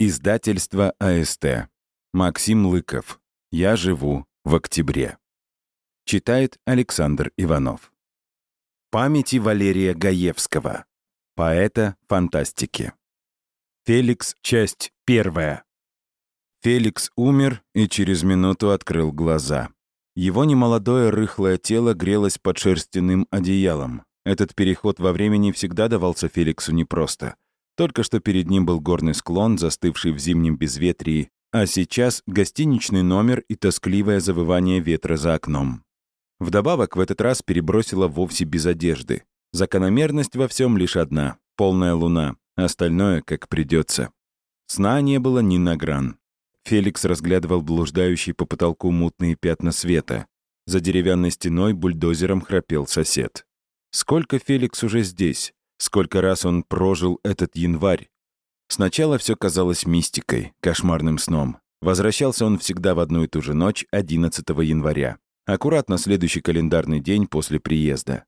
Издательство АСТ. Максим Лыков. Я живу в октябре. Читает Александр Иванов. Памяти Валерия Гаевского. Поэта фантастики. Феликс, часть первая. Феликс умер и через минуту открыл глаза. Его немолодое рыхлое тело грелось под шерстяным одеялом. Этот переход во времени всегда давался Феликсу непросто. Только что перед ним был горный склон, застывший в зимнем безветрии, а сейчас гостиничный номер и тоскливое завывание ветра за окном. Вдобавок в этот раз перебросила вовсе без одежды. Закономерность во всем лишь одна — полная луна, остальное как придется. Сна не было ни на гран. Феликс разглядывал блуждающие по потолку мутные пятна света. За деревянной стеной бульдозером храпел сосед. Сколько Феликс уже здесь? Сколько раз он прожил этот январь? Сначала все казалось мистикой, кошмарным сном. Возвращался он всегда в одну и ту же ночь 11 января. Аккуратно следующий календарный день после приезда.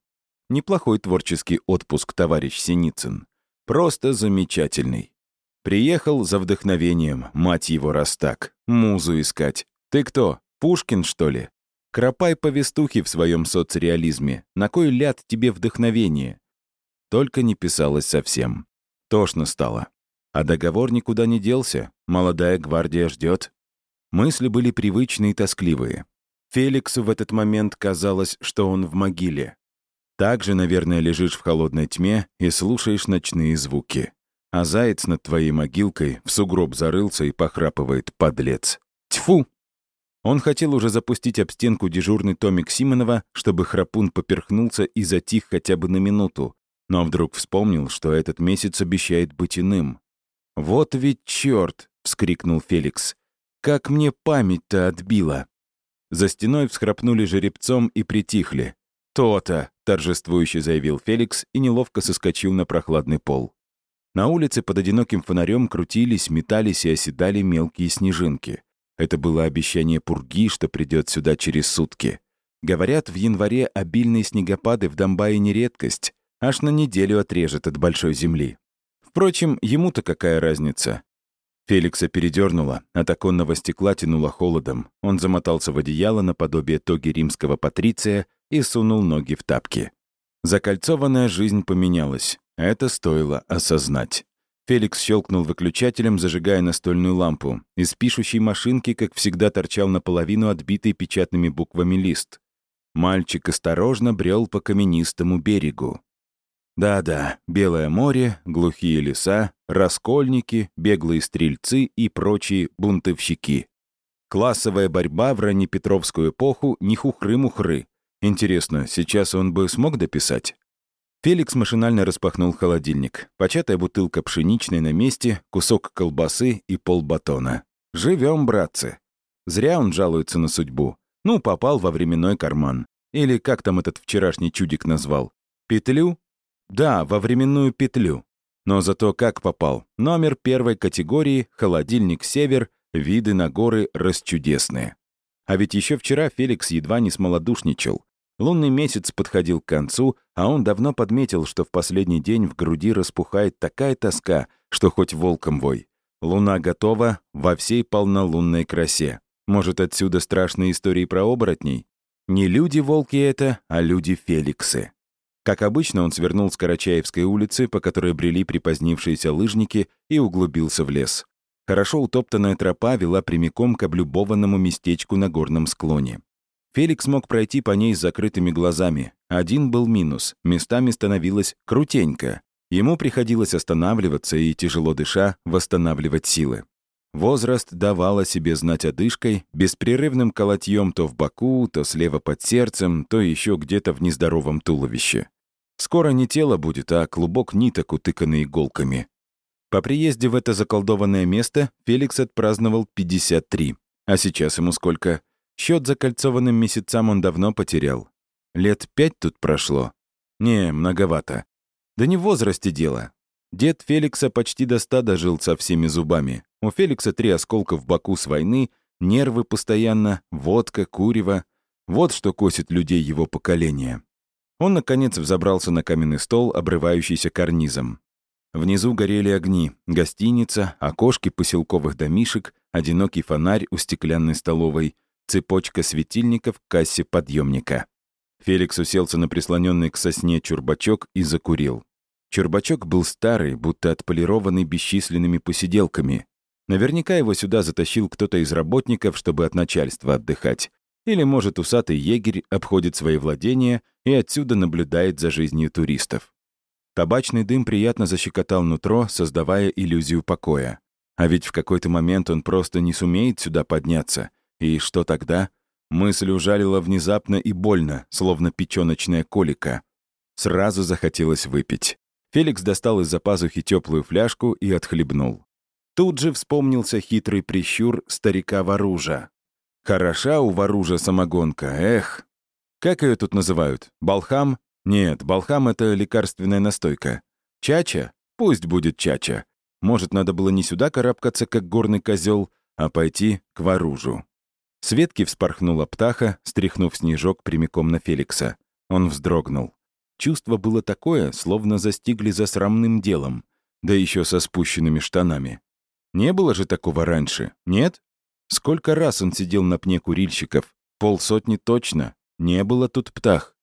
Неплохой творческий отпуск, товарищ Синицын. Просто замечательный. Приехал за вдохновением, мать его раз так. Музу искать. Ты кто, Пушкин, что ли? Кропай повестухи в своем соцреализме. На кой ляд тебе вдохновение? Только не писалось совсем. Тошно стало. А договор никуда не делся. Молодая гвардия ждет. Мысли были привычные и тоскливые. Феликсу в этот момент казалось, что он в могиле. Так же, наверное, лежишь в холодной тьме и слушаешь ночные звуки. А заяц над твоей могилкой в сугроб зарылся и похрапывает подлец. Тьфу! Он хотел уже запустить об стенку дежурный томик Симонова, чтобы храпун поперхнулся и затих хотя бы на минуту, но вдруг вспомнил, что этот месяц обещает быть иным. «Вот ведь черт!» — вскрикнул Феликс. «Как мне память-то отбила!» За стеной всхрапнули жеребцом и притихли. «То-то!» — торжествующе заявил Феликс и неловко соскочил на прохладный пол. На улице под одиноким фонарем крутились, метались и оседали мелкие снежинки. Это было обещание пурги, что придет сюда через сутки. Говорят, в январе обильные снегопады в Донбайе не редкость, Аж на неделю отрежет от большой земли. Впрочем, ему-то какая разница? Феликса передернуло, от оконного стекла тянуло холодом. Он замотался в одеяло наподобие тоги римского патриция и сунул ноги в тапки. Закольцованная жизнь поменялась. Это стоило осознать. Феликс щелкнул выключателем, зажигая настольную лампу. Из пишущей машинки, как всегда, торчал наполовину отбитый печатными буквами лист. Мальчик осторожно брел по каменистому берегу. Да-да, Белое море, глухие леса, раскольники, беглые стрельцы и прочие бунтовщики. Классовая борьба в раннепетровскую эпоху не хухры-мухры. Интересно, сейчас он бы смог дописать? Феликс машинально распахнул холодильник. Початая бутылка пшеничной на месте, кусок колбасы и полбатона. Живем, братцы. Зря он жалуется на судьбу. Ну, попал во временной карман. Или как там этот вчерашний чудик назвал? Петлю? Да, во временную петлю. Но зато как попал. Номер первой категории, холодильник «Север», виды на горы расчудесные. А ведь еще вчера Феликс едва не смолодушничал. Лунный месяц подходил к концу, а он давно подметил, что в последний день в груди распухает такая тоска, что хоть волком вой. Луна готова во всей полнолунной красе. Может, отсюда страшные истории про оборотней? Не люди-волки это, а люди-феликсы. Как обычно, он свернул с Карачаевской улицы, по которой брели припозднившиеся лыжники, и углубился в лес. Хорошо утоптанная тропа вела прямиком к облюбованному местечку на горном склоне. Феликс мог пройти по ней с закрытыми глазами. Один был минус. Местами становилось крутенько. Ему приходилось останавливаться и, тяжело дыша, восстанавливать силы. Возраст давал о себе знать одышкой, беспрерывным колотьем то в боку, то слева под сердцем, то еще где-то в нездоровом туловище. Скоро не тело будет, а клубок ниток, утыканный иголками. По приезде в это заколдованное место Феликс отпраздновал 53. А сейчас ему сколько? Счет закольцованным месяцам он давно потерял. Лет пять тут прошло. Не, многовато. Да не в возрасте дело. Дед Феликса почти до ста дожил со всеми зубами. У Феликса три осколка в боку с войны, нервы постоянно, водка, курево. Вот что косит людей его поколения. Он, наконец, взобрался на каменный стол, обрывающийся карнизом. Внизу горели огни, гостиница, окошки поселковых домишек, одинокий фонарь у стеклянной столовой, цепочка светильников к кассе подъемника. Феликс уселся на прислоненный к сосне чурбачок и закурил. Чурбачок был старый, будто отполированный бесчисленными посиделками. Наверняка его сюда затащил кто-то из работников, чтобы от начальства отдыхать. Или, может, усатый егерь обходит свои владения и отсюда наблюдает за жизнью туристов. Табачный дым приятно защекотал нутро, создавая иллюзию покоя. А ведь в какой-то момент он просто не сумеет сюда подняться. И что тогда? Мысль ужалила внезапно и больно, словно печёночная колика. Сразу захотелось выпить. Феликс достал из-за пазухи теплую фляжку и отхлебнул. Тут же вспомнился хитрый прищур старика Варужа. Хороша у Варужа самогонка, эх. Как ее тут называют? Балхам? Нет, балхам — это лекарственная настойка. Чача? Пусть будет чача. Может, надо было не сюда карабкаться, как горный козел, а пойти к Варужу. С ветки вспорхнула птаха, стряхнув снежок прямиком на Феликса. Он вздрогнул. Чувство было такое, словно застигли за срамным делом, да еще со спущенными штанами. Не было же такого раньше, нет? Сколько раз он сидел на пне курильщиков? Полсотни точно. Не было тут птах.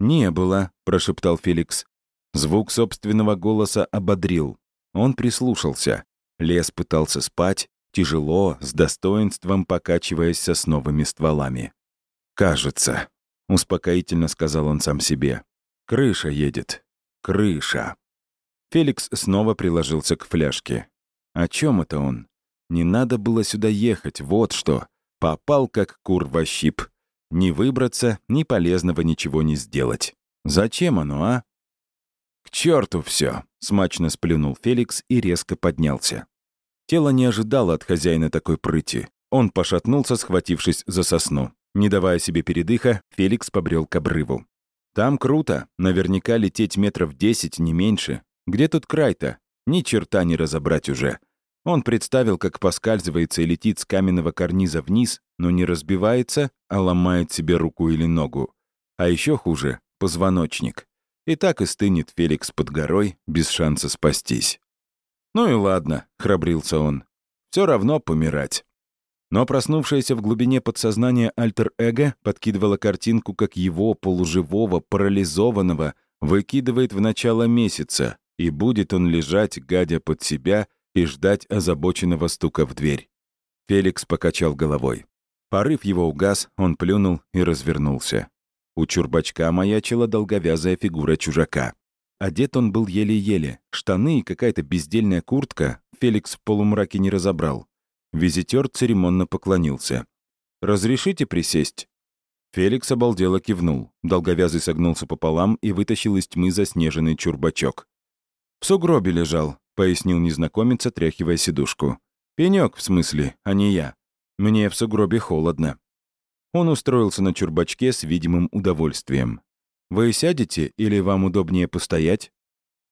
«Не было», — прошептал Феликс. Звук собственного голоса ободрил. Он прислушался. Лес пытался спать, тяжело, с достоинством покачиваясь сосновыми стволами. «Кажется», — успокоительно сказал он сам себе. «Крыша едет. Крыша». Феликс снова приложился к фляжке. О чем это он? Не надо было сюда ехать, вот что. Попал как кур во щип. Ни выбраться, ни полезного ничего не сделать. Зачем оно, а? «К черту все! смачно сплюнул Феликс и резко поднялся. Тело не ожидало от хозяина такой прыти. Он пошатнулся, схватившись за сосну. Не давая себе передыха, Феликс побрел к обрыву. «Там круто. Наверняка лететь метров десять, не меньше. Где тут край-то? Ни черта не разобрать уже». Он представил, как поскальзывается и летит с каменного карниза вниз, но не разбивается, а ломает себе руку или ногу. А еще хуже — позвоночник. И так и стынет Феликс под горой, без шанса спастись. «Ну и ладно», — храбрился он. Все равно помирать». Но проснувшееся в глубине подсознания альтер-эго подкидывало картинку, как его, полуживого, парализованного, выкидывает в начало месяца, и будет он лежать, гадя под себя, и ждать озабоченного стука в дверь. Феликс покачал головой. Порыв его угас, он плюнул и развернулся. У чурбачка маячила долговязая фигура чужака. Одет он был еле-еле. Штаны и какая-то бездельная куртка Феликс в полумраке не разобрал. Визитер церемонно поклонился. «Разрешите присесть?» Феликс обалдело кивнул. Долговязый согнулся пополам и вытащил из тьмы заснеженный чурбачок. «В сугробе лежал», — пояснил незнакомец, отряхивая сидушку. «Пенёк, в смысле, а не я. Мне в сугробе холодно». Он устроился на чурбачке с видимым удовольствием. «Вы сядете или вам удобнее постоять?»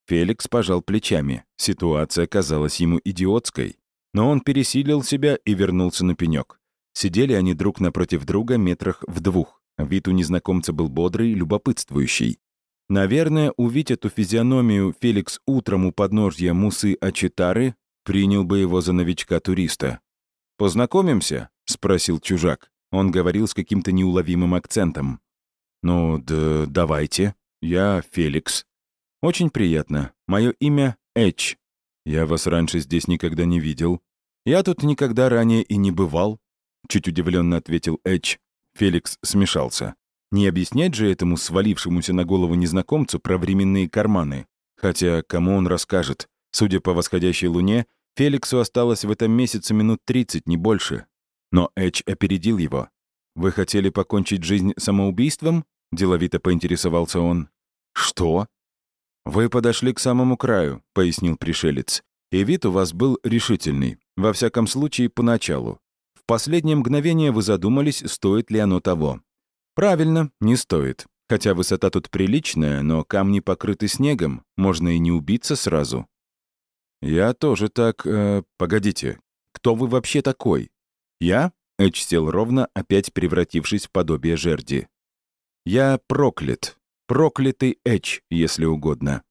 Феликс пожал плечами. Ситуация казалась ему идиотской. Но он пересилил себя и вернулся на пенек. Сидели они друг напротив друга метрах в двух. Вид у незнакомца был бодрый, любопытствующий. Наверное, увидеть эту физиономию Феликс утром у подножья Мусы Ачитары принял бы его за новичка-туриста. «Познакомимся?» — спросил чужак. Он говорил с каким-то неуловимым акцентом. «Ну, да давайте. Я Феликс. Очень приятно. Мое имя Эч. Я вас раньше здесь никогда не видел. Я тут никогда ранее и не бывал», — чуть удивленно ответил Эч. Феликс смешался. Не объяснять же этому свалившемуся на голову незнакомцу про временные карманы. Хотя кому он расскажет? Судя по восходящей луне, Феликсу осталось в этом месяце минут 30, не больше. Но Эч опередил его. «Вы хотели покончить жизнь самоубийством?» — деловито поинтересовался он. «Что?» «Вы подошли к самому краю», — пояснил пришелец. «И вид у вас был решительный, во всяком случае, поначалу. В последнее мгновение вы задумались, стоит ли оно того. Правильно, не стоит. Хотя высота тут приличная, но камни покрыты снегом, можно и не убиться сразу. Я тоже так... Э, погодите, кто вы вообще такой? Я? Эч сел ровно, опять превратившись в подобие жерди. Я проклят. Проклятый Эч, если угодно.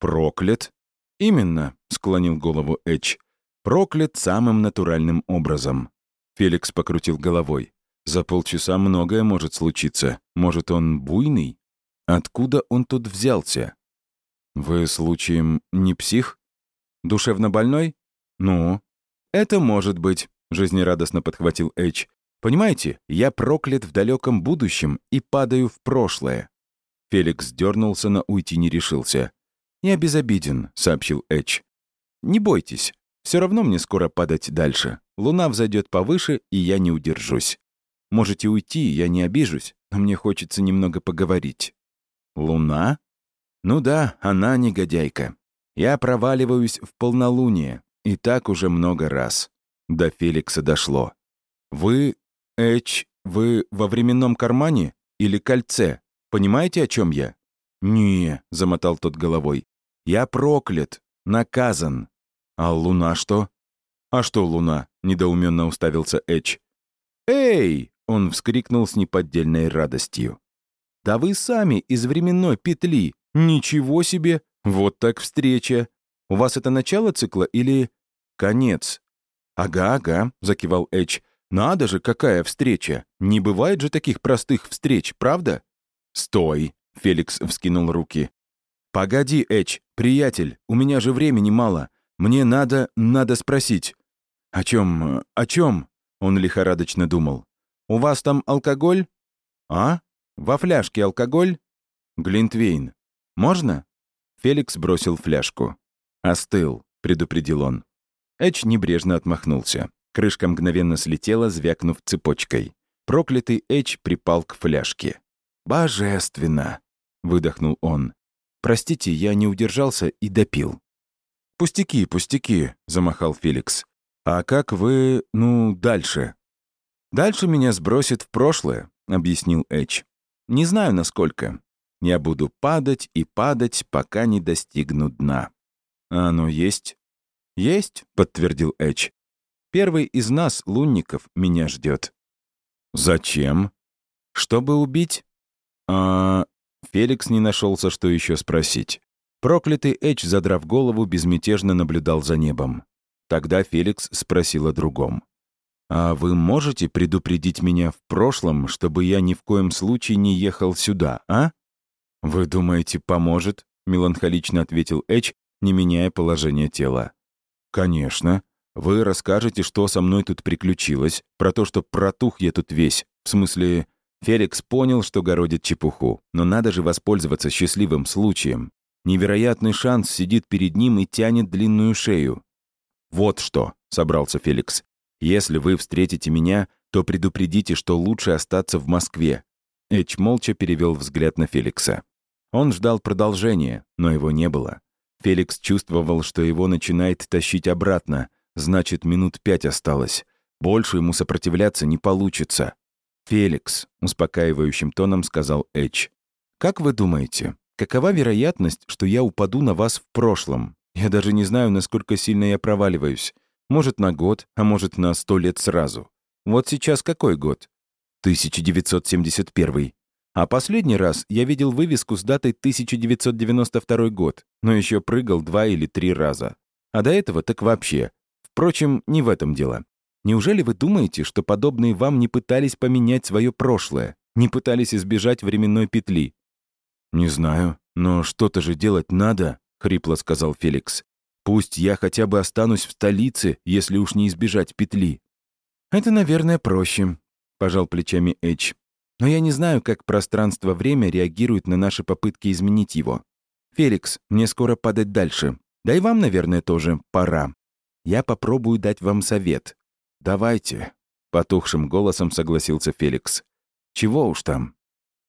Проклят? «Именно», — склонил голову Эч. «Проклят самым натуральным образом». Феликс покрутил головой. «За полчаса многое может случиться. Может, он буйный? Откуда он тут взялся?» «Вы, случаем, не псих? Душевно больной? Ну, это может быть», — жизнерадостно подхватил Эч. «Понимаете, я проклят в далеком будущем и падаю в прошлое». Феликс дернулся, но уйти не решился. «Я безобиден», — сообщил Эч. «Не бойтесь, все равно мне скоро падать дальше. Луна взойдет повыше, и я не удержусь. Можете уйти, я не обижусь, но мне хочется немного поговорить». «Луна?» «Ну да, она негодяйка. Я проваливаюсь в полнолуние, и так уже много раз». До Феликса дошло. «Вы, Эч, вы во временном кармане или кольце? Понимаете, о чем я?» «Не», — замотал тот головой. «Я проклят, наказан». «А луна что?» «А что луна?» — недоуменно уставился Эч. «Эй!» — он вскрикнул с неподдельной радостью. «Да вы сами из временной петли! Ничего себе! Вот так встреча! У вас это начало цикла или конец?» «Ага, ага», — закивал Эч. «Надо же, какая встреча! Не бывает же таких простых встреч, правда?» «Стой!» — Феликс вскинул руки. «Погоди, Эч, приятель, у меня же времени мало. Мне надо, надо спросить». «О чем, о чем?» — он лихорадочно думал. «У вас там алкоголь?» «А? Во фляжке алкоголь?» «Глинтвейн. Можно?» Феликс бросил фляжку. «Остыл», — предупредил он. Эч небрежно отмахнулся. Крышка мгновенно слетела, звякнув цепочкой. Проклятый Эч припал к фляжке. «Божественно!» — выдохнул он. «Простите, я не удержался и допил». «Пустяки, пустяки», — замахал Феликс. «А как вы, ну, дальше?» «Дальше меня сбросит в прошлое», — объяснил Эч. «Не знаю, насколько. Я буду падать и падать, пока не достигну дна». «А оно есть?» «Есть», — подтвердил Эч. «Первый из нас, лунников, меня ждет. «Зачем?» «Чтобы убить?» А Феликс не нашелся, что еще спросить. Проклятый Эч, задрав голову, безмятежно наблюдал за небом. Тогда Феликс спросил о другом. «А вы можете предупредить меня в прошлом, чтобы я ни в коем случае не ехал сюда, а?» «Вы думаете, поможет?» — меланхолично ответил Эч, не меняя положение тела. «Конечно. Вы расскажете, что со мной тут приключилось, про то, что протух я тут весь, в смысле, Феликс понял, что городит чепуху, но надо же воспользоваться счастливым случаем. Невероятный шанс сидит перед ним и тянет длинную шею. «Вот что», — собрался Феликс, — «если вы встретите меня, то предупредите, что лучше остаться в Москве». Эч молча перевел взгляд на Феликса. Он ждал продолжения, но его не было. Феликс чувствовал, что его начинает тащить обратно, значит, минут пять осталось. Больше ему сопротивляться не получится. «Феликс», — успокаивающим тоном сказал Эч, «как вы думаете, какова вероятность, что я упаду на вас в прошлом? Я даже не знаю, насколько сильно я проваливаюсь. Может, на год, а может, на сто лет сразу. Вот сейчас какой год? 1971. А последний раз я видел вывеску с датой 1992 год, но еще прыгал два или три раза. А до этого так вообще. Впрочем, не в этом дело. Неужели вы думаете, что подобные вам не пытались поменять свое прошлое, не пытались избежать временной петли?» «Не знаю, но что-то же делать надо», — хрипло сказал Феликс. «Пусть я хотя бы останусь в столице, если уж не избежать петли». «Это, наверное, проще», — пожал плечами Эч. «Но я не знаю, как пространство-время реагирует на наши попытки изменить его. Феликс, мне скоро падать дальше. Да и вам, наверное, тоже пора. Я попробую дать вам совет. «Давайте», — потухшим голосом согласился Феликс. «Чего уж там.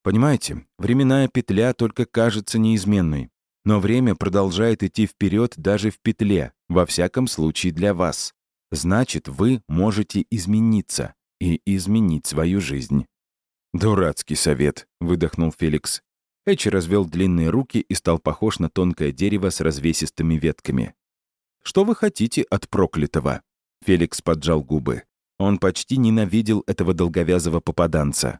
Понимаете, временная петля только кажется неизменной, но время продолжает идти вперед даже в петле, во всяком случае для вас. Значит, вы можете измениться и изменить свою жизнь». «Дурацкий совет», — выдохнул Феликс. Эч развел длинные руки и стал похож на тонкое дерево с развесистыми ветками. «Что вы хотите от проклятого?» Феликс поджал губы. Он почти ненавидел этого долговязого попаданца.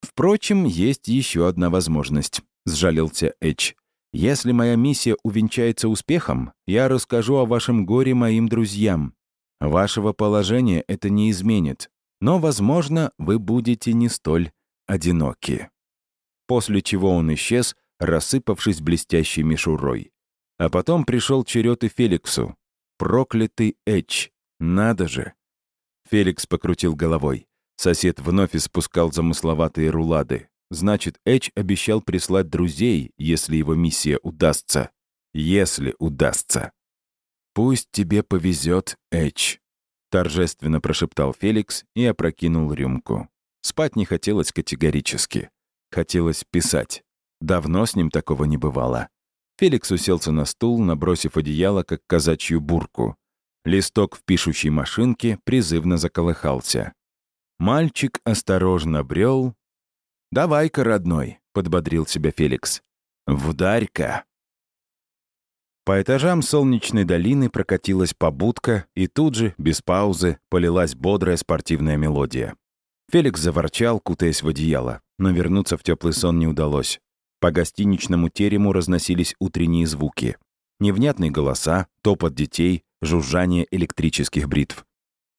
«Впрочем, есть еще одна возможность», — сжалился Эч. Если моя миссия увенчается успехом, я расскажу о вашем горе моим друзьям. Вашего положения это не изменит, но, возможно, вы будете не столь одиноки». После чего он исчез, рассыпавшись блестящей мишурой. А потом пришел черед и Феликсу. Проклятый Эч. Надо же. Феликс покрутил головой. Сосед вновь испускал замысловатые рулады. Значит, Эч обещал прислать друзей, если его миссия удастся. Если удастся. «Пусть тебе повезет, Эч», — торжественно прошептал Феликс и опрокинул рюмку. Спать не хотелось категорически. Хотелось писать. Давно с ним такого не бывало. Феликс уселся на стул, набросив одеяло, как казачью бурку. Листок в пишущей машинке призывно заколыхался. Мальчик осторожно брел. «Давай-ка, родной», — подбодрил себя Феликс. «Вдарь-ка». По этажам солнечной долины прокатилась побудка, и тут же, без паузы, полилась бодрая спортивная мелодия. Феликс заворчал, кутаясь в одеяло, но вернуться в теплый сон не удалось. По гостиничному терему разносились утренние звуки. Невнятные голоса, топот детей, жужжание электрических бритв.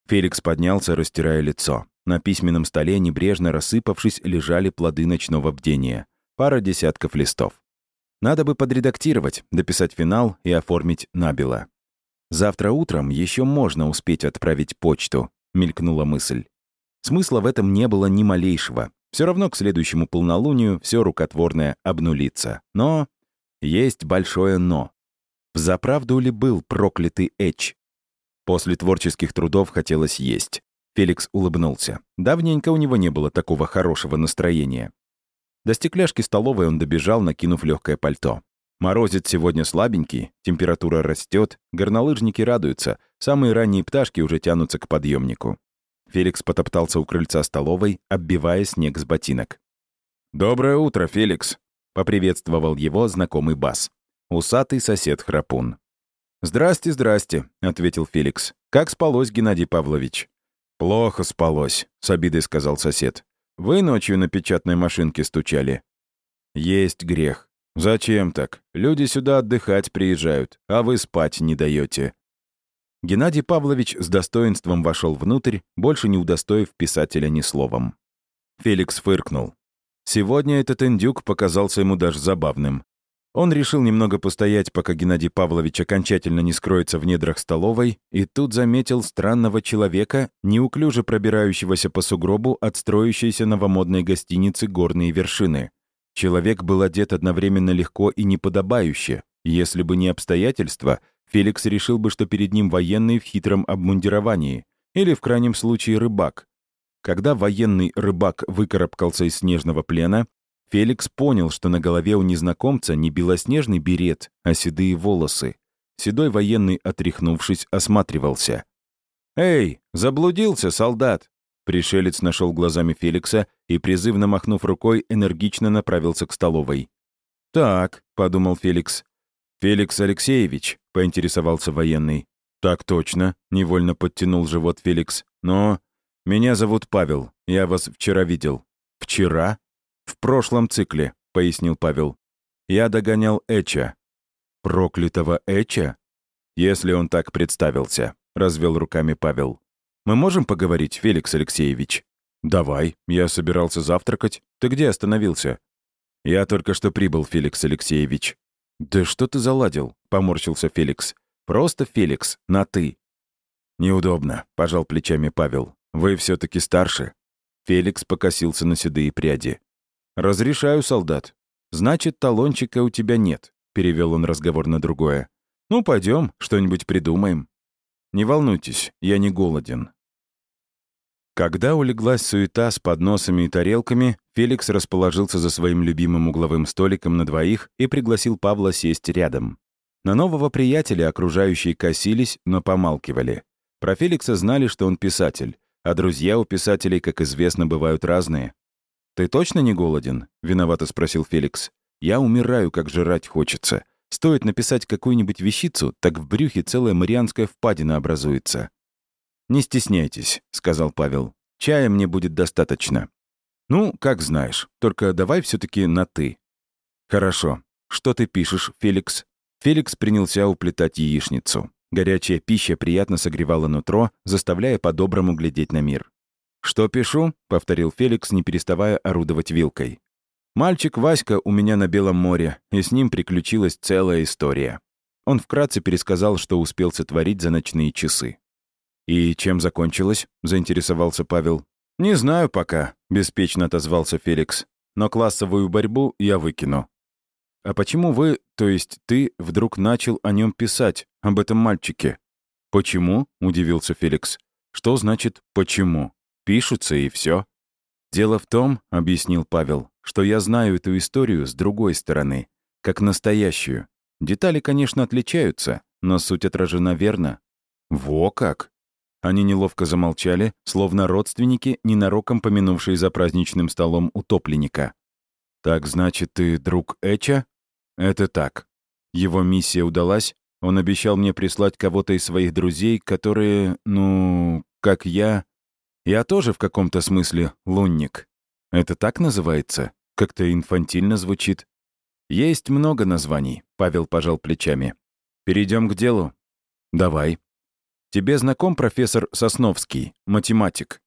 Феликс поднялся, растирая лицо. На письменном столе, небрежно рассыпавшись, лежали плоды ночного бдения. Пара десятков листов. Надо бы подредактировать, дописать финал и оформить набело. «Завтра утром еще можно успеть отправить почту», — мелькнула мысль. Смысла в этом не было ни малейшего. Все равно к следующему полнолунию все рукотворное обнулится. Но есть большое «но». Взаправду ли был проклятый Эч? После творческих трудов хотелось есть. Феликс улыбнулся. Давненько у него не было такого хорошего настроения. До стекляшки столовой он добежал, накинув легкое пальто. Морозит сегодня слабенький, температура растет, горнолыжники радуются, самые ранние пташки уже тянутся к подъемнику. Феликс потоптался у крыльца столовой, оббивая снег с ботинок. «Доброе утро, Феликс!» — поприветствовал его знакомый бас. Усатый сосед Храпун. «Здрасте, здрасте», — ответил Феликс. «Как спалось, Геннадий Павлович?» «Плохо спалось», — с обидой сказал сосед. «Вы ночью на печатной машинке стучали». «Есть грех. Зачем так? Люди сюда отдыхать приезжают, а вы спать не даете. Геннадий Павлович с достоинством вошел внутрь, больше не удостоив писателя ни словом. Феликс фыркнул. Сегодня этот индюк показался ему даже забавным. Он решил немного постоять, пока Геннадий Павлович окончательно не скроется в недрах столовой, и тут заметил странного человека, неуклюже пробирающегося по сугробу от строящейся новомодной гостиницы «Горные вершины». Человек был одет одновременно легко и неподобающе. Если бы не обстоятельства, Феликс решил бы, что перед ним военный в хитром обмундировании или, в крайнем случае, рыбак. Когда военный рыбак выкарабкался из снежного плена, Феликс понял, что на голове у незнакомца не белоснежный берет, а седые волосы. Седой военный, отряхнувшись, осматривался. «Эй, заблудился, солдат!» Пришелец нашел глазами Феликса и, призывно махнув рукой, энергично направился к столовой. «Так», — подумал Феликс, «Феликс Алексеевич», — поинтересовался военный. «Так точно», — невольно подтянул живот Феликс. «Но меня зовут Павел. Я вас вчера видел». «Вчера?» «В прошлом цикле», — пояснил Павел. «Я догонял Эча». «Проклятого Эча?» «Если он так представился», — развел руками Павел. «Мы можем поговорить, Феликс Алексеевич?» «Давай, я собирался завтракать. Ты где остановился?» «Я только что прибыл, Феликс Алексеевич», «Да что ты заладил?» — поморщился Феликс. «Просто Феликс, на «ты». «Неудобно», — пожал плечами Павел. «Вы все таки старше». Феликс покосился на седые пряди. «Разрешаю, солдат. Значит, талончика у тебя нет», — перевел он разговор на другое. «Ну, пойдем, что-нибудь придумаем». «Не волнуйтесь, я не голоден. Когда улеглась суета с подносами и тарелками, Феликс расположился за своим любимым угловым столиком на двоих и пригласил Павла сесть рядом. На нового приятеля окружающие косились, но помалкивали. Про Феликса знали, что он писатель, а друзья у писателей, как известно, бывают разные. «Ты точно не голоден?» — виновато спросил Феликс. «Я умираю, как жрать хочется. Стоит написать какую-нибудь вещицу, так в брюхе целая марианская впадина образуется». «Не стесняйтесь», — сказал Павел. «Чая мне будет достаточно». «Ну, как знаешь. Только давай все таки на «ты». «Хорошо. что ты пишешь, Феликс?» Феликс принялся уплетать яичницу. Горячая пища приятно согревала нутро, заставляя по-доброму глядеть на мир. «Что пишу?» — повторил Феликс, не переставая орудовать вилкой. «Мальчик Васька у меня на Белом море, и с ним приключилась целая история». Он вкратце пересказал, что успел сотворить за ночные часы. «И чем закончилось?» — заинтересовался Павел. «Не знаю пока», — беспечно отозвался Феликс. «Но классовую борьбу я выкину». «А почему вы, то есть ты, вдруг начал о нем писать, об этом мальчике?» «Почему?» — удивился Феликс. «Что значит «почему»? Пишутся и все. «Дело в том», — объяснил Павел, «что я знаю эту историю с другой стороны, как настоящую. Детали, конечно, отличаются, но суть отражена верно». «Во как!» Они неловко замолчали, словно родственники, ненароком помянувшие за праздничным столом утопленника. «Так значит, ты друг Эча?» «Это так. Его миссия удалась. Он обещал мне прислать кого-то из своих друзей, которые, ну, как я... Я тоже в каком-то смысле лунник. Это так называется? Как-то инфантильно звучит. Есть много названий, Павел пожал плечами. Перейдем к делу. Давай. Тебе знаком профессор Сосновский, математик?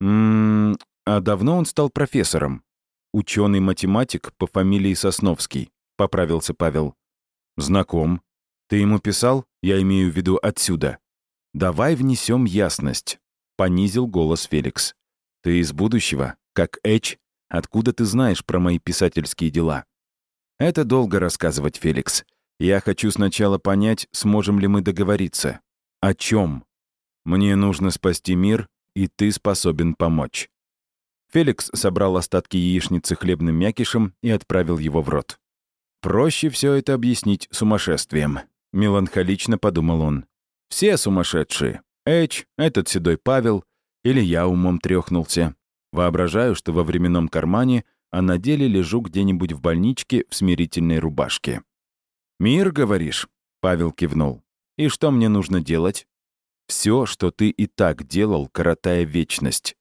Ммм, а давно он стал профессором? Ученый-математик по фамилии Сосновский. — поправился Павел. «Знаком. Ты ему писал? Я имею в виду отсюда. Давай внесем ясность», — понизил голос Феликс. «Ты из будущего, как Эч. Откуда ты знаешь про мои писательские дела?» «Это долго рассказывать, Феликс. Я хочу сначала понять, сможем ли мы договориться. О чем? Мне нужно спасти мир, и ты способен помочь». Феликс собрал остатки яичницы хлебным мякишем и отправил его в рот. Проще все это объяснить сумасшествием. Меланхолично подумал он. Все сумасшедшие. Эч, этот седой Павел, или я умом трехнулся. Воображаю, что во временном кармане, а на деле лежу где-нибудь в больничке в смирительной рубашке. «Мир, говоришь?» — Павел кивнул. «И что мне нужно делать?» «Все, что ты и так делал, коротая вечность».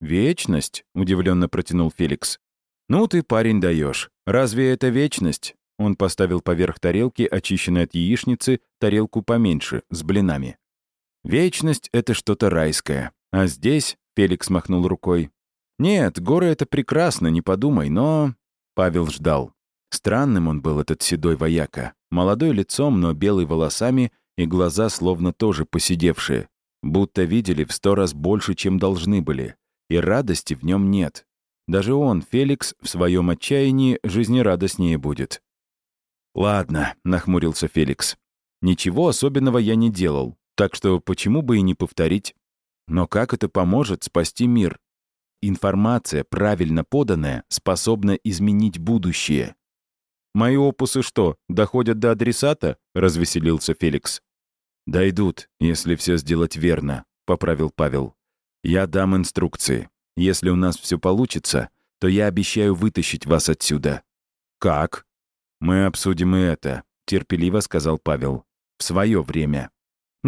«Вечность?» — удивленно протянул Феликс. «Ну ты, парень, даешь. Разве это вечность?» Он поставил поверх тарелки, очищенной от яичницы, тарелку поменьше, с блинами. «Вечность — это что-то райское. А здесь...» — Феликс махнул рукой. «Нет, горы — это прекрасно, не подумай, но...» Павел ждал. Странным он был, этот седой вояка. Молодой лицом, но белый волосами, и глаза словно тоже посидевшие. Будто видели в сто раз больше, чем должны были. И радости в нем нет. Даже он, Феликс, в своем отчаянии жизнерадостнее будет. «Ладно», — нахмурился Феликс. «Ничего особенного я не делал, так что почему бы и не повторить? Но как это поможет спасти мир? Информация, правильно поданная, способна изменить будущее». «Мои опусы что, доходят до адресата?» — развеселился Феликс. «Дойдут, если все сделать верно», — поправил Павел. «Я дам инструкции. Если у нас все получится, то я обещаю вытащить вас отсюда». «Как?» «Мы обсудим и это», — терпеливо сказал Павел. «В свое время».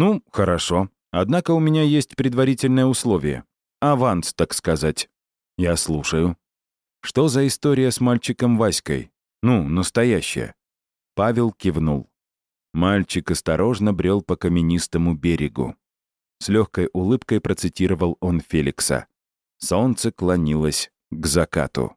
«Ну, хорошо. Однако у меня есть предварительное условие. Аванс, так сказать». «Я слушаю». «Что за история с мальчиком Васькой? Ну, настоящая». Павел кивнул. Мальчик осторожно брел по каменистому берегу. С легкой улыбкой процитировал он Феликса. Солнце клонилось к закату.